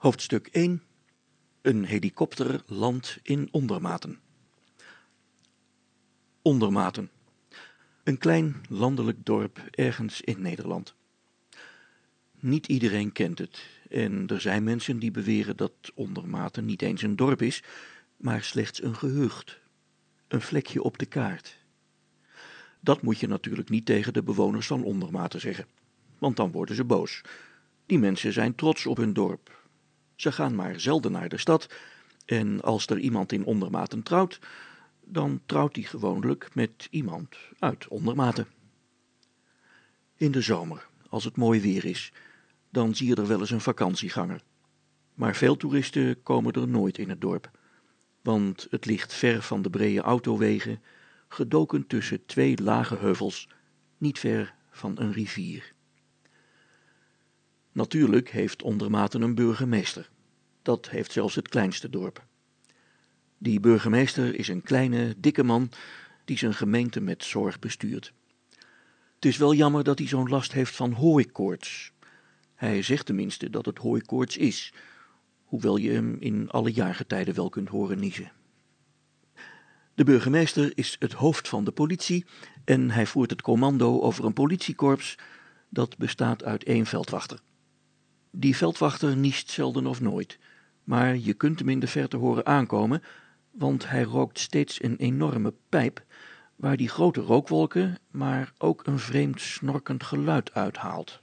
Hoofdstuk 1 Een helikopter landt in Ondermaten. Ondermaten. Een klein landelijk dorp ergens in Nederland. Niet iedereen kent het en er zijn mensen die beweren dat Ondermaten niet eens een dorp is, maar slechts een gehucht, een vlekje op de kaart. Dat moet je natuurlijk niet tegen de bewoners van Ondermaten zeggen, want dan worden ze boos. Die mensen zijn trots op hun dorp, ze gaan maar zelden naar de stad en als er iemand in Ondermaten trouwt, dan trouwt die gewoonlijk met iemand uit Ondermaten. In de zomer, als het mooi weer is, dan zie je er wel eens een vakantieganger. Maar veel toeristen komen er nooit in het dorp, want het ligt ver van de brede autowegen, gedoken tussen twee lage heuvels, niet ver van een rivier. Natuurlijk heeft Ondermaten een burgemeester. Dat heeft zelfs het kleinste dorp. Die burgemeester is een kleine, dikke man die zijn gemeente met zorg bestuurt. Het is wel jammer dat hij zo'n last heeft van hooikoorts. Hij zegt tenminste dat het hooikoorts is, hoewel je hem in alle jaargetijden wel kunt horen niezen. De burgemeester is het hoofd van de politie en hij voert het commando over een politiekorps dat bestaat uit één veldwachter. Die veldwachter niest zelden of nooit, maar je kunt hem in de verte horen aankomen, want hij rookt steeds een enorme pijp, waar die grote rookwolken, maar ook een vreemd snorkend geluid uithaalt.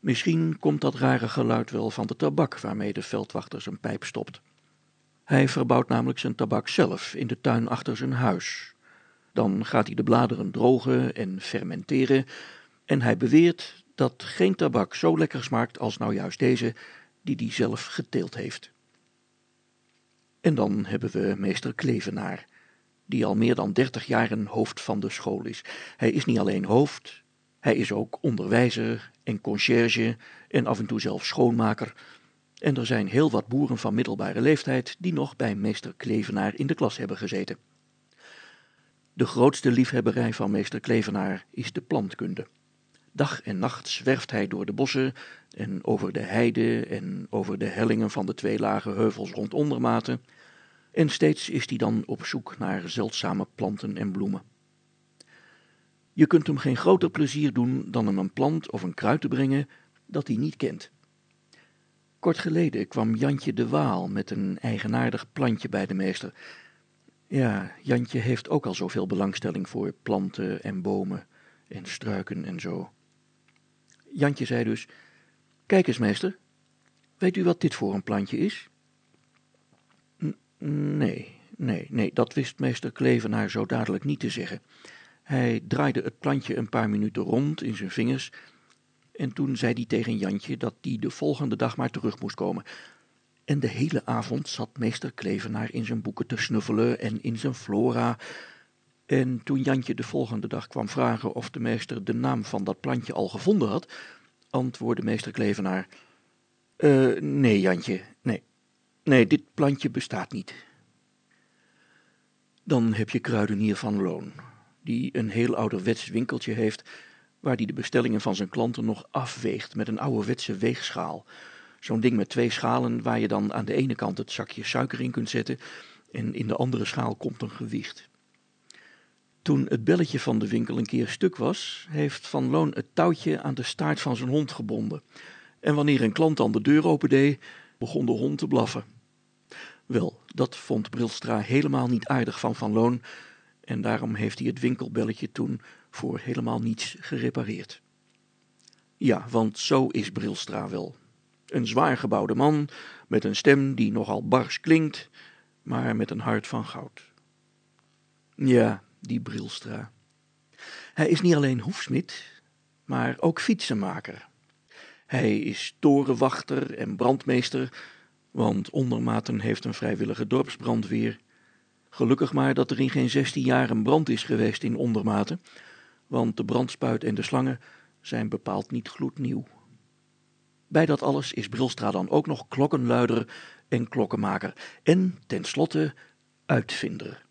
Misschien komt dat rare geluid wel van de tabak waarmee de veldwachter zijn pijp stopt. Hij verbouwt namelijk zijn tabak zelf in de tuin achter zijn huis. Dan gaat hij de bladeren drogen en fermenteren, en hij beweert dat geen tabak zo lekker smaakt als nou juist deze, die hij zelf geteeld heeft. En dan hebben we meester Klevenaar, die al meer dan dertig jaar een hoofd van de school is. Hij is niet alleen hoofd, hij is ook onderwijzer en conciërge en af en toe zelfs schoonmaker. En er zijn heel wat boeren van middelbare leeftijd die nog bij meester Klevenaar in de klas hebben gezeten. De grootste liefhebberij van meester Klevenaar is de plantkunde. Dag en nacht zwerft hij door de bossen en over de heide en over de hellingen van de twee lage heuvels rond Ondermaten, en steeds is hij dan op zoek naar zeldzame planten en bloemen. Je kunt hem geen groter plezier doen dan hem een plant of een kruid te brengen dat hij niet kent. Kort geleden kwam Jantje de Waal met een eigenaardig plantje bij de meester. Ja, Jantje heeft ook al zoveel belangstelling voor planten en bomen en struiken en zo. Jantje zei dus, kijk eens meester, weet u wat dit voor een plantje is? nee, nee, nee, dat wist meester Klevenaar zo dadelijk niet te zeggen. Hij draaide het plantje een paar minuten rond in zijn vingers en toen zei hij tegen Jantje dat die de volgende dag maar terug moest komen. En de hele avond zat meester Klevenaar in zijn boeken te snuffelen en in zijn flora. En toen Jantje de volgende dag kwam vragen of de meester de naam van dat plantje al gevonden had, antwoordde meester Klevenaar, uh, nee Jantje, nee, nee, dit plantje bestaat niet. Dan heb je kruidenier van Loon, die een heel ouderwets winkeltje heeft, waar die de bestellingen van zijn klanten nog afweegt met een ouderwetse weegschaal. Zo'n ding met twee schalen waar je dan aan de ene kant het zakje suiker in kunt zetten en in de andere schaal komt een gewicht. Toen het belletje van de winkel een keer stuk was, heeft Van Loon het touwtje aan de staart van zijn hond gebonden. En wanneer een klant dan de deur opende, begon de hond te blaffen. Wel, dat vond Brilstra helemaal niet aardig van Van Loon, en daarom heeft hij het winkelbelletje toen voor helemaal niets gerepareerd. Ja, want zo is Brilstra wel. Een zwaar gebouwde man, met een stem die nogal bars klinkt, maar met een hart van goud. Ja, die Brilstra. Hij is niet alleen hoefsmid, maar ook fietsenmaker. Hij is torenwachter en brandmeester, want Ondermaten heeft een vrijwillige dorpsbrandweer. Gelukkig maar dat er in geen zestien jaar een brand is geweest in Ondermaten, want de brandspuit en de slangen zijn bepaald niet gloednieuw. Bij dat alles is Brilstra dan ook nog klokkenluider en klokkenmaker en tenslotte uitvinder.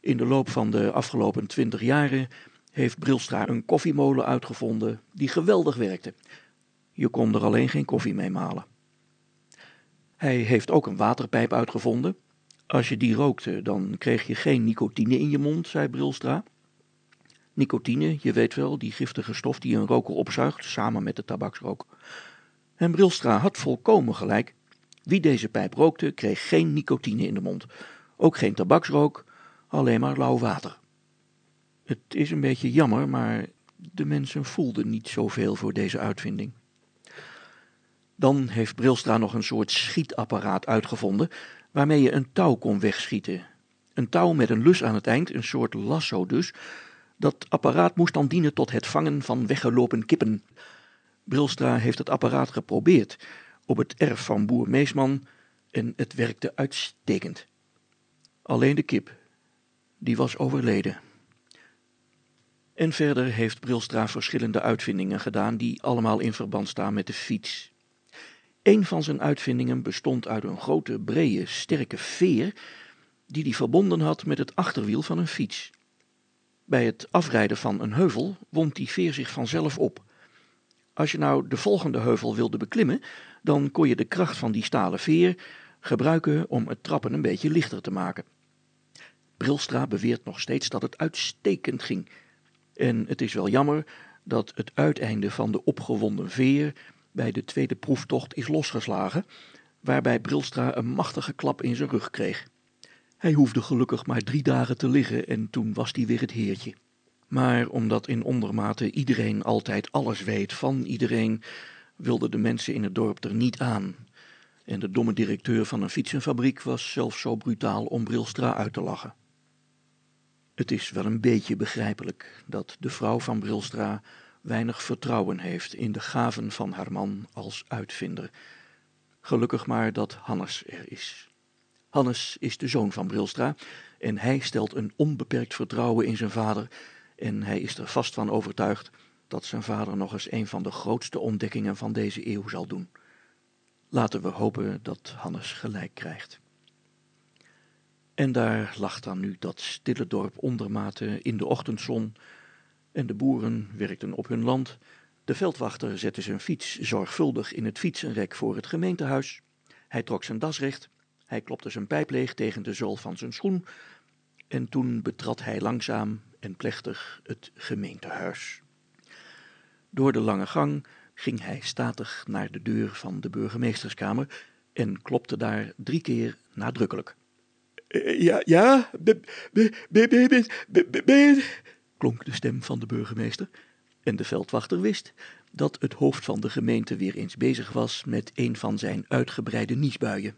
In de loop van de afgelopen twintig jaren heeft Brilstra een koffiemolen uitgevonden die geweldig werkte. Je kon er alleen geen koffie mee malen. Hij heeft ook een waterpijp uitgevonden. Als je die rookte, dan kreeg je geen nicotine in je mond, zei Brilstra. Nicotine, je weet wel, die giftige stof die een roker opzuigt, samen met de tabaksrook. En Brilstra had volkomen gelijk. Wie deze pijp rookte, kreeg geen nicotine in de mond. Ook geen tabaksrook, alleen maar lauw water. Het is een beetje jammer, maar de mensen voelden niet zoveel voor deze uitvinding. Dan heeft Brilstra nog een soort schietapparaat uitgevonden, waarmee je een touw kon wegschieten. Een touw met een lus aan het eind, een soort lasso dus. Dat apparaat moest dan dienen tot het vangen van weggelopen kippen. Brilstra heeft het apparaat geprobeerd op het erf van boer Meesman en het werkte uitstekend. Alleen de kip, die was overleden. En verder heeft Brilstra verschillende uitvindingen gedaan die allemaal in verband staan met de fiets. Een van zijn uitvindingen bestond uit een grote, brede, sterke veer die hij verbonden had met het achterwiel van een fiets. Bij het afrijden van een heuvel wond die veer zich vanzelf op. Als je nou de volgende heuvel wilde beklimmen, dan kon je de kracht van die stalen veer gebruiken om het trappen een beetje lichter te maken. Brilstra beweert nog steeds dat het uitstekend ging. En het is wel jammer dat het uiteinde van de opgewonden veer bij de tweede proeftocht is losgeslagen, waarbij Brilstra een machtige klap in zijn rug kreeg. Hij hoefde gelukkig maar drie dagen te liggen en toen was hij weer het heertje. Maar omdat in ondermate iedereen altijd alles weet van iedereen, wilden de mensen in het dorp er niet aan. En de domme directeur van een fietsenfabriek was zelfs zo brutaal om Brilstra uit te lachen. Het is wel een beetje begrijpelijk dat de vrouw van Brilstra weinig vertrouwen heeft in de gaven van haar man als uitvinder. Gelukkig maar dat Hannes er is. Hannes is de zoon van Brilstra en hij stelt een onbeperkt vertrouwen in zijn vader en hij is er vast van overtuigd dat zijn vader nog eens een van de grootste ontdekkingen van deze eeuw zal doen. Laten we hopen dat Hannes gelijk krijgt. En daar lag dan nu dat stille dorp ondermate in de ochtendzon, en de boeren werkten op hun land. De veldwachter zette zijn fiets zorgvuldig in het fietsenrek voor het gemeentehuis. Hij trok zijn das recht, hij klopte zijn pijp leeg tegen de zool van zijn schoen, en toen betrad hij langzaam en plechtig het gemeentehuis. Door de lange gang ging hij statig naar de deur van de burgemeesterskamer en klopte daar drie keer nadrukkelijk. Ja, ja, klonk de stem van de burgemeester, en de veldwachter wist dat het hoofd van de gemeente weer eens bezig was met een van zijn uitgebreide niesbuien.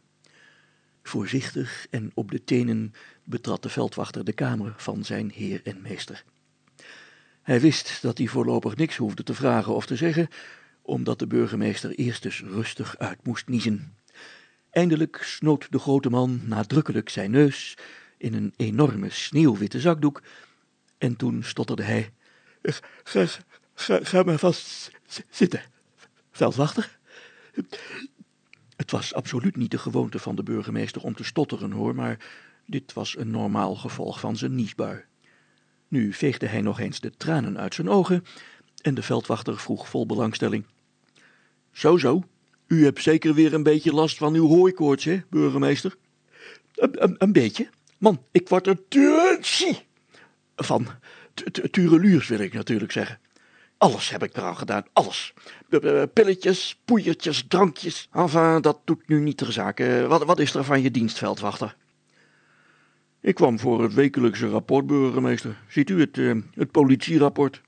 Voorzichtig en op de tenen betrad de veldwachter de kamer van zijn heer en meester. Hij wist dat hij voorlopig niks hoefde te vragen of te zeggen, omdat de burgemeester eerst eens rustig uit moest niezen. Eindelijk snoot de grote man nadrukkelijk zijn neus in een enorme sneeuwwitte zakdoek, en toen stotterde hij: Ga, maar vast zitten, veldwachter. Het was absoluut niet de gewoonte van de burgemeester om te stotteren hoor, maar dit was een normaal gevolg van zijn niesbui. Nu veegde hij nog eens de tranen uit zijn ogen en de veldwachter vroeg vol belangstelling. Zo zo, u hebt zeker weer een beetje last van uw hooikoorts, hè, burgemeester? Een, een, beetje? Man, ik word er tuurtsie van. Tureluurs wil ik natuurlijk zeggen. Alles heb ik eraan gedaan, alles. Pilletjes, poeiertjes, drankjes. Enfin, dat doet nu niet ter zake. Wat, wat is er van je dienstveldwachter? Ik kwam voor het wekelijkse rapport, burgemeester. Ziet u het, uh, het politierapport?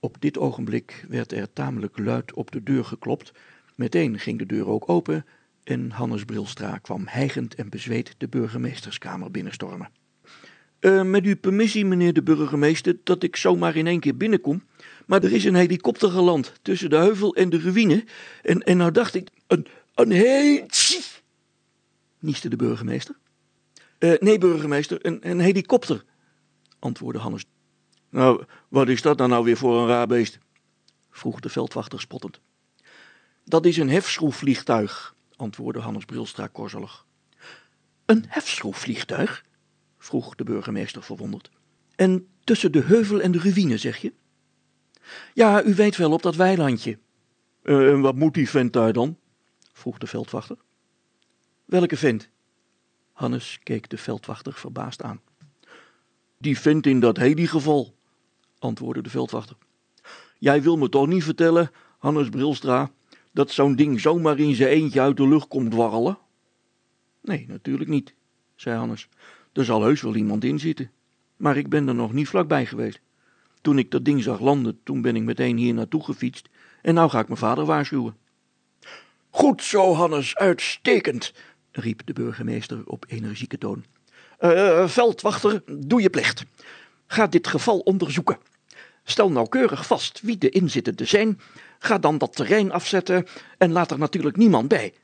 Op dit ogenblik werd er tamelijk luid op de deur geklopt. Meteen ging de deur ook open en Hannes Brilstra kwam hijgend en bezweet de burgemeesterskamer binnenstormen. Uh, met uw permissie, meneer de burgemeester, dat ik zomaar in één keer binnenkom. Maar er is een helikopter geland tussen de heuvel en de ruïne. En, en nou dacht ik, een, een heet... nieste de burgemeester. Uh, nee, burgemeester, een, een helikopter, antwoordde Hannes. Nou, wat is dat dan nou weer voor een raar beest? vroeg de veldwachter spottend. Dat is een hefschroefvliegtuig, antwoordde Hannes Brilstra korzelig. Een hefschroefvliegtuig? vroeg de burgemeester verwonderd. En tussen de heuvel en de ruïne, zeg je? Ja, u weet wel, op dat weilandje. Uh, en wat moet die vent daar dan? vroeg de veldwachter. Welke vent? Hannes keek de veldwachter verbaasd aan. Die vent in dat heli-geval, antwoordde de veldwachter. Jij wil me toch niet vertellen, Hannes Brilstra, dat zo'n ding zomaar in zijn eentje uit de lucht komt dwarrelen? Nee, natuurlijk niet, zei Hannes. Er zal heus wel iemand in zitten. Maar ik ben er nog niet vlakbij geweest. Toen ik dat ding zag landen, toen ben ik meteen hier naartoe gefietst. En nou ga ik mijn vader waarschuwen. Goed zo, Hannes, uitstekend, riep de burgemeester op energieke toon. Uh, veldwachter, doe je plicht. Ga dit geval onderzoeken. Stel nauwkeurig vast wie de inzittenden zijn. Ga dan dat terrein afzetten en laat er natuurlijk niemand bij.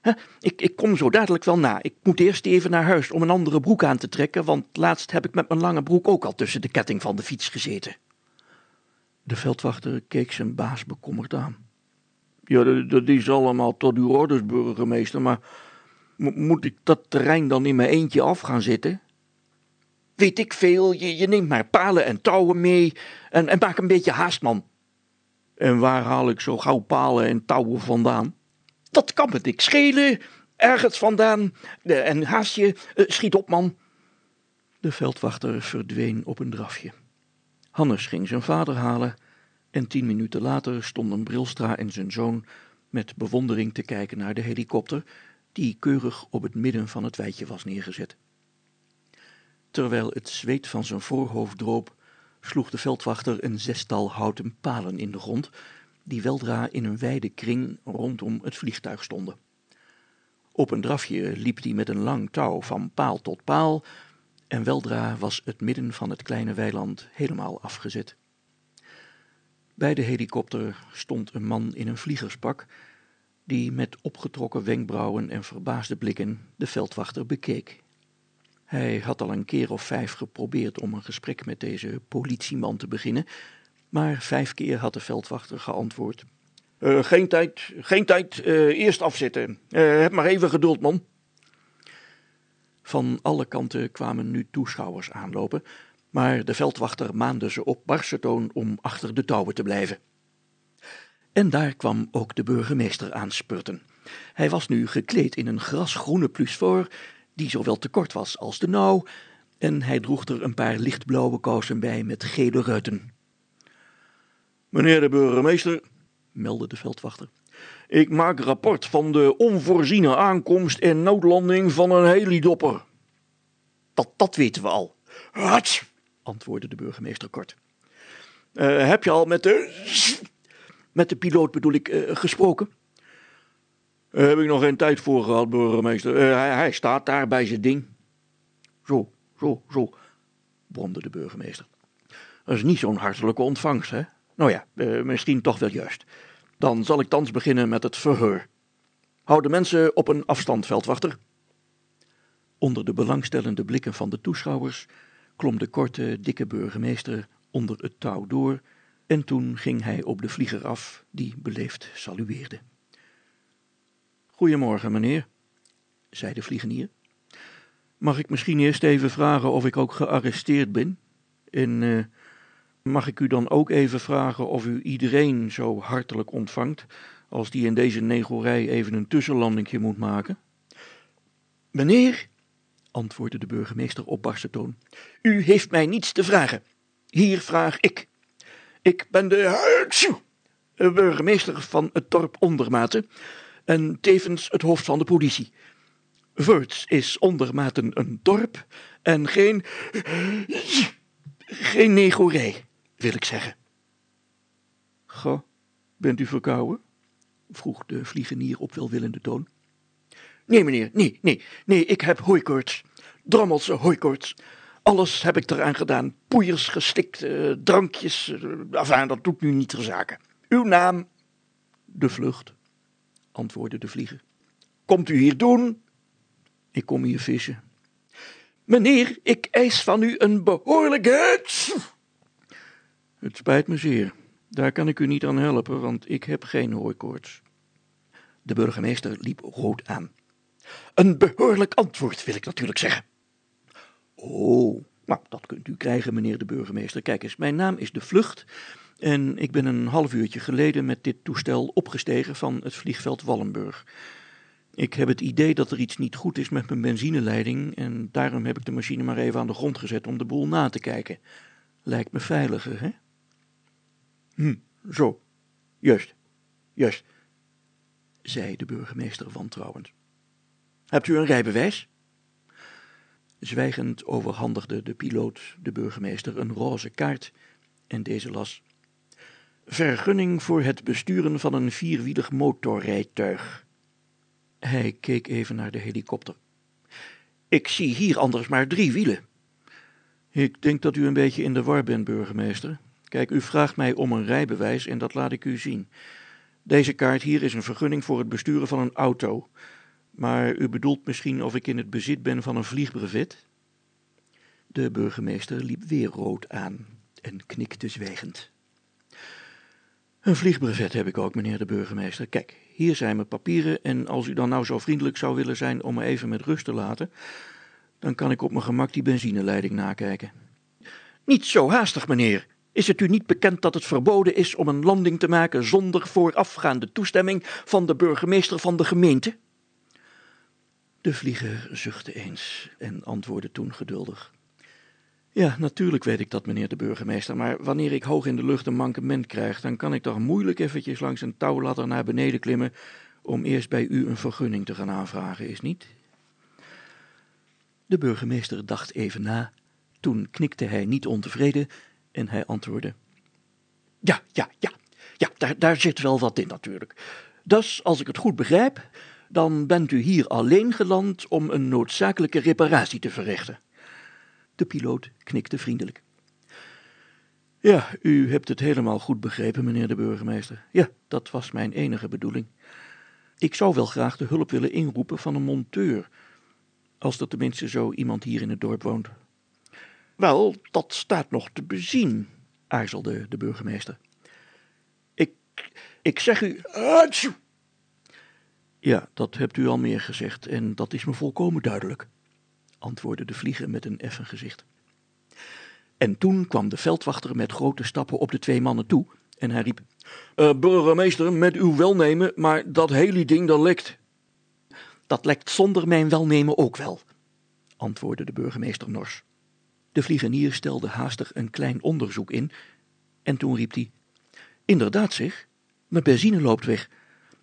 Ik, ik kom zo dadelijk wel na. Ik moet eerst even naar huis om een andere broek aan te trekken, want laatst heb ik met mijn lange broek ook al tussen de ketting van de fiets gezeten. De veldwachter keek zijn baas bekommerd aan. Ja, dat is allemaal tot uw orders, burgemeester, maar moet ik dat terrein dan in mijn eentje af gaan zitten? Weet ik veel, je, je neemt maar palen en touwen mee en, en maak een beetje haast, man. En waar haal ik zo gauw palen en touwen vandaan? Dat kan me niks schelen. Ergens vandaan. En haast je, eh, schiet op, man. De veldwachter verdween op een drafje. Hannes ging zijn vader halen en tien minuten later stonden Brilstra en zijn zoon met bewondering te kijken naar de helikopter, die keurig op het midden van het weidje was neergezet. Terwijl het zweet van zijn voorhoofd droop, sloeg de veldwachter een zestal houten palen in de grond, die weldra in een wijde kring rondom het vliegtuig stonden. Op een drafje liep hij met een lang touw van paal tot paal, en weldra was het midden van het kleine weiland helemaal afgezet. Bij de helikopter stond een man in een vliegerspak, die met opgetrokken wenkbrauwen en verbaasde blikken de veldwachter bekeek. Hij had al een keer of vijf geprobeerd om een gesprek met deze politieman te beginnen, maar vijf keer had de veldwachter geantwoord. Uh, geen tijd, geen tijd, uh, eerst afzitten. Uh, heb maar even geduld, man. Van alle kanten kwamen nu toeschouwers aanlopen, maar de veldwachter maande ze op barse toon om achter de touwen te blijven. En daar kwam ook de burgemeester aanspurten. Hij was nu gekleed in een grasgroene plusvoor die zowel te kort was als de nauw, en hij droeg er een paar lichtblauwe kousen bij met gele ruiten. Meneer de burgemeester, meldde de veldwachter, ik maak rapport van de onvoorziene aankomst en noodlanding van een helidopper. Dat, dat weten we al. Hats, antwoordde de burgemeester kort. Uh, heb je al met de... met de piloot bedoel ik, uh, gesproken? Daar heb ik nog geen tijd voor gehad, burgemeester. Uh, hij, hij, staat daar bij zijn ding. Zo, zo, zo, bromde de burgemeester. Dat is niet zo'n hartelijke ontvangst, hè? Nou ja, uh, misschien toch wel juist. Dan zal ik thans beginnen met het verheur. Hou de mensen op een afstand, veldwachter. Onder de belangstellende blikken van de toeschouwers klom de korte, dikke burgemeester onder het touw door en toen ging hij op de vlieger af, die beleefd salueerde. Goedemorgen, meneer, zei de vliegenier. Mag ik misschien eerst even vragen of ik ook gearresteerd ben? En uh, mag ik u dan ook even vragen of u iedereen zo hartelijk ontvangt, als die in deze negorij even een tussenlandingje moet maken? Meneer, antwoordde de burgemeester op barse toon, u heeft mij niets te vragen. Hier vraag ik. Ik ben de burgemeester van het dorp Ondermaten en tevens het hoofd van de politie. Veurts is ondermaten een dorp en geen. geen negorij, wil ik zeggen. Goh, bent u verkouden? vroeg de vliegenier op welwillende toon. Nee, meneer, nee, nee, nee, ik heb hooikoorts. Drommelse hooikoorts. Alles heb ik eraan gedaan. Poeiers gestikt, uh, drankjes. Uh, enfin, dat doet nu niet ter zake. Uw naam? De vlucht antwoordde de vlieger. Komt u hier doen? Ik kom hier vissen. Meneer, ik eis van u een behoorlijke... Het spijt me zeer. Daar kan ik u niet aan helpen, want ik heb geen hooikoorts. De burgemeester liep rood aan. Een behoorlijk antwoord, wil ik natuurlijk zeggen. Oh, nou, dat kunt u krijgen, meneer de burgemeester. Kijk eens, mijn naam is De Vlucht en ik ben een half uurtje geleden met dit toestel opgestegen van het vliegveld Wallenburg. Ik heb het idee dat er iets niet goed is met mijn benzineleiding en daarom heb ik de machine maar even aan de grond gezet om de boel na te kijken. Lijkt me veiliger, hè? Hm, zo. Juist, juist, zei de burgemeester wantrouwend. Hebt u een rijbewijs? Zwijgend overhandigde de piloot de burgemeester een roze kaart en deze las: Vergunning voor het besturen van een vierwielig motorrijtuig. Hij keek even naar de helikopter. Ik zie hier anders maar drie wielen. Ik denk dat u een beetje in de war bent, burgemeester. Kijk, u vraagt mij om een rijbewijs en dat laat ik u zien. Deze kaart hier is een vergunning voor het besturen van een auto. Maar u bedoelt misschien of ik in het bezit ben van een vliegbrevet? De burgemeester liep weer rood aan en knikte zwijgend. Een vliegbrevet heb ik ook, meneer de burgemeester. Kijk, hier zijn mijn papieren en als u dan nou zo vriendelijk zou willen zijn om me even met rust te laten, dan kan ik op mijn gemak die benzineleiding nakijken. Niet zo haastig, meneer. Is het u niet bekend dat het verboden is om een landing te maken zonder voorafgaande toestemming van de burgemeester van de gemeente? De vlieger zuchtte eens en antwoordde toen geduldig. Ja, natuurlijk weet ik dat, meneer de burgemeester, maar wanneer ik hoog in de lucht een mankement krijg, dan kan ik toch moeilijk eventjes langs een touwladder naar beneden klimmen om eerst bij u een vergunning te gaan aanvragen, is niet? De burgemeester dacht even na, toen knikte hij niet ontevreden en hij antwoordde: Ja, ja, ja, ja, daar, daar zit wel wat in natuurlijk. Dus, als ik het goed begrijp, dan bent u hier alleen geland om een noodzakelijke reparatie te verrichten. De piloot knikte vriendelijk. Ja, u hebt het helemaal goed begrepen, meneer de burgemeester. Ja, dat was mijn enige bedoeling. Ik zou wel graag de hulp willen inroepen van een monteur, als er tenminste zo iemand hier in het dorp woont. Wel, dat staat nog te bezien, aarzelde de burgemeester. Ik, ik zeg u. Ja, dat hebt u al meer gezegd en dat is me volkomen duidelijk, antwoordde de vlieger met een effen gezicht. En toen kwam de veldwachter met grote stappen op de twee mannen toe en hij riep: uh, Burgemeester, met uw welnemen, maar dat hele ding dat lekt. Dat lekt zonder mijn welnemen ook wel, antwoordde de burgemeester nors. De vliegenier stelde haastig een klein onderzoek in en toen riep hij: Inderdaad, zeg, mijn benzine loopt weg.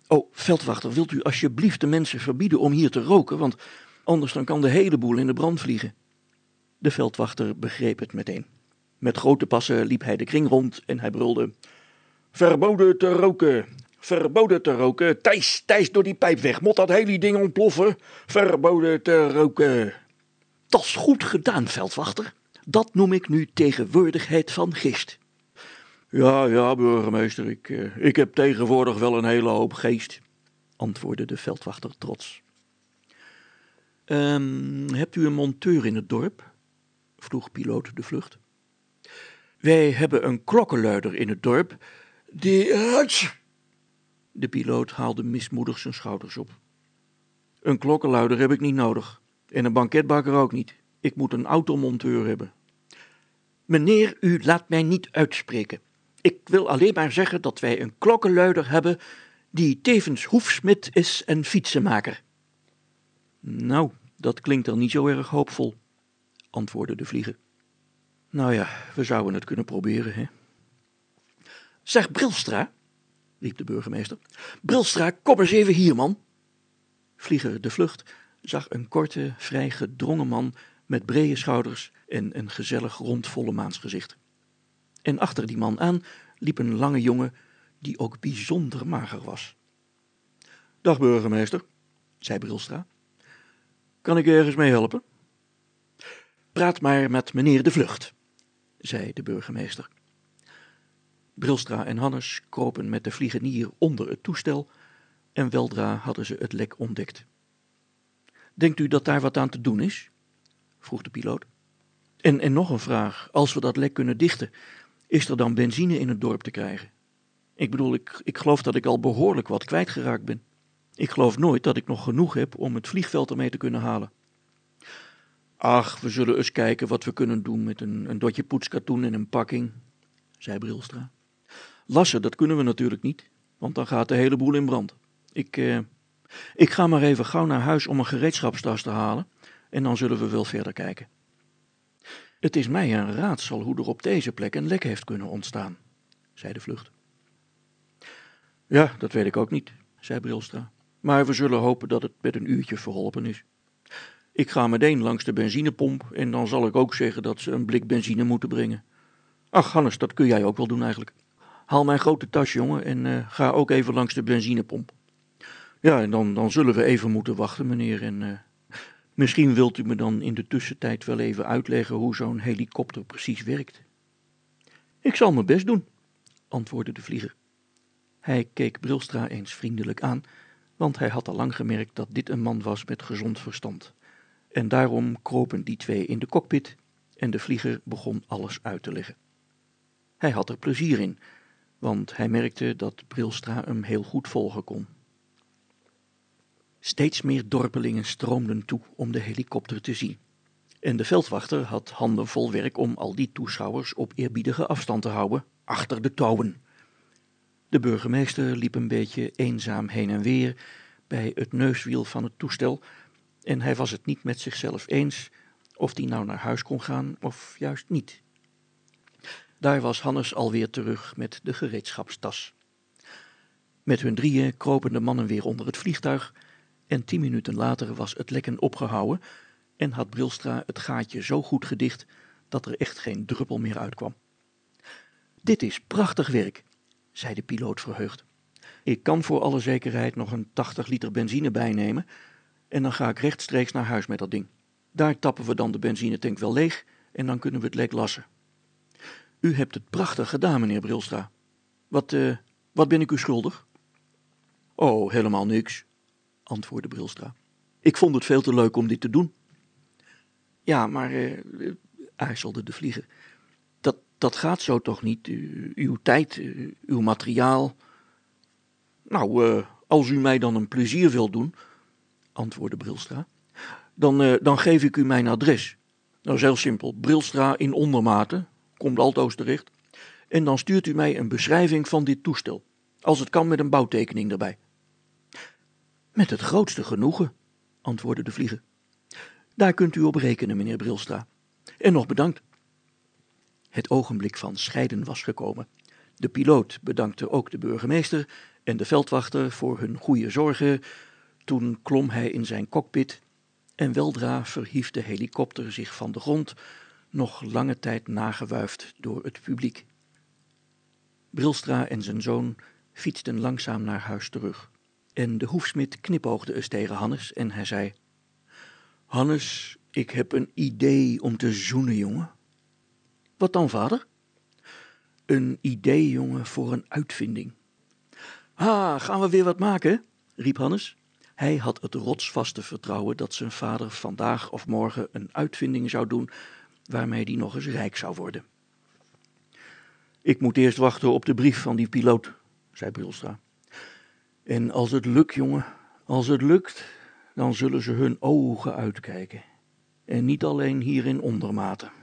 Oh, veldwachter, wilt u alsjeblieft de mensen verbieden om hier te roken, want anders dan kan de hele boel in de brand vliegen. De veldwachter begreep het meteen. Met grote passen liep hij de kring rond en hij brulde: Verboden te roken! Verboden te roken! Thijs, Thijs, door die pijp weg! Mot dat hele ding ontploffen! Verboden te roken! Dat is goed gedaan, veldwachter. Dat noem ik nu tegenwoordigheid van geest. Ja, ja, burgemeester, ik, eh, ik heb tegenwoordig wel een hele hoop geest, antwoordde de veldwachter trots. Um, hebt u een monteur in het dorp? vroeg piloot de vlucht. Wij hebben een klokkenluider in het dorp, die... De piloot haalde mismoedig zijn schouders op. Een klokkenluider heb ik niet nodig, en een banketbakker ook niet. Ik moet een automonteur hebben. Meneer, u laat mij niet uitspreken. Ik wil alleen maar zeggen dat wij een klokkenluider hebben die tevens hoefsmid is en fietsenmaker. Nou, dat klinkt dan niet zo erg hoopvol, antwoordde de vlieger. Nou ja, we zouden het kunnen proberen, hè. Zeg, Brilstra, riep de burgemeester. Brilstra, kom eens even hier, man. Vlieger de Vlucht zag een korte, vrij gedrongen man met brede schouders en een gezellig rond volle maansgezicht. En achter die man aan liep een lange jongen die ook bijzonder mager was. Dag burgemeester, zei Brilstra. Kan ik ergens mee helpen? Praat maar met meneer de Vlucht, zei de burgemeester. Brilstra en Hannes kropen met de vliegenier onder het toestel en weldra hadden ze het lek ontdekt. Denkt u dat daar wat aan te doen is? vroeg de piloot. En, en nog een vraag, als we dat lek kunnen dichten, is er dan benzine in het dorp te krijgen? Ik bedoel, ik, ik geloof dat ik al behoorlijk wat kwijtgeraakt ben. Ik geloof nooit dat ik nog genoeg heb om het vliegveld ermee te kunnen halen. Ach, we zullen eens kijken wat we kunnen doen met een, een dotje poetskatoen en een pakking, zei Brilstra. Lassen, dat kunnen we natuurlijk niet, want dan gaat de hele boel in brand. Ik, eh, Ik ga maar even gauw naar huis om een gereedschapstas te halen en dan zullen we wel verder kijken. Het is mij een raadsel hoe er op deze plek een lek heeft kunnen ontstaan, zei de vlucht. Ja, dat weet ik ook niet, zei Brilstra. Maar we zullen hopen dat het met een uurtje verholpen is. Ik ga meteen langs de benzinepomp en dan zal ik ook zeggen dat ze een blik benzine moeten brengen. Ach, Hannes, dat kun jij ook wel doen eigenlijk. Haal mijn grote tas, jongen, en uh, ga ook even langs de benzinepomp. Ja, en dan, dan zullen we even moeten wachten, meneer. En uh, misschien wilt u me dan in de tussentijd wel even uitleggen hoe zo'n helikopter precies werkt. Ik zal mijn best doen, antwoordde de vlieger. Hij keek Brilstra eens vriendelijk aan, want hij had al lang gemerkt dat dit een man was met gezond verstand. En daarom kropen die twee in de cockpit en de vlieger begon alles uit te leggen. Hij had er plezier in, want hij merkte dat Brilstra hem heel goed volgen kon. Steeds meer dorpelingen stroomden toe om de helikopter te zien. En de veldwachter had handen vol werk om al die toeschouwers op eerbiedige afstand te houden, achter de touwen. De burgemeester liep een beetje eenzaam heen en weer bij het neuswiel van het toestel, en hij was het niet met zichzelf eens of die nou naar huis kon gaan of juist niet. Daar was Hannes alweer terug met de gereedschapstas. Met hun drieën kropen de mannen weer onder het vliegtuig en tien minuten later was het lekken opgehouden en had Brilstra het gaatje zo goed gedicht dat er echt geen druppel meer uitkwam. Dit is prachtig werk, zei de piloot verheugd. Ik kan voor alle zekerheid nog een 80 liter benzine bijnemen en dan ga ik rechtstreeks naar huis met dat ding. Daar tappen we dan de benzinetank wel leeg en dan kunnen we het lek lassen. U hebt het prachtig gedaan, meneer Brilstra. Wat, uh, wat ben ik u schuldig? Oh, helemaal niks, antwoordde Brilstra. Ik vond het veel te leuk om dit te doen. Ja, maar, uh, aarzelde de vlieger, dat, gaat zo toch niet? U, uw tijd, uh, uw materiaal. Nou, als u mij dan een plezier wilt doen, antwoordde Brilstra, dan, dan geef ik u mijn adres. Dat is heel simpel. Brilstra in Ondermaten, komt altoos terecht. En dan stuurt u mij een beschrijving van dit toestel. Als het kan met een bouwtekening erbij. Met het grootste genoegen, antwoordde de vlieger. Daar kunt u op rekenen, meneer Brilstra. En nog bedankt. Het ogenblik van scheiden was gekomen. De piloot bedankte ook de burgemeester en de veldwachter voor hun goede zorgen. Toen klom hij in zijn cockpit en weldra verhief de helikopter zich van de grond, nog lange tijd nagewuifd door het publiek. Brilstra en zijn zoon fietsten langzaam naar huis terug. En de hoefsmid knipoogde eens tegen Hannes en hij zei: Hannes, ik heb een idee om te zoenen, jongen. Wat dan, vader? Een idee, jongen, voor een uitvinding. Ha, gaan we weer wat maken? riep Hannes. Hij had het rotsvaste vertrouwen dat zijn vader vandaag of morgen een uitvinding zou doen waarmee hij nog eens rijk zou worden. Ik moet eerst wachten op de brief van die piloot, zei Brilstra. En als het lukt, jongen, als het lukt, dan zullen ze hun ogen uitkijken. En niet alleen hier in ondermaten.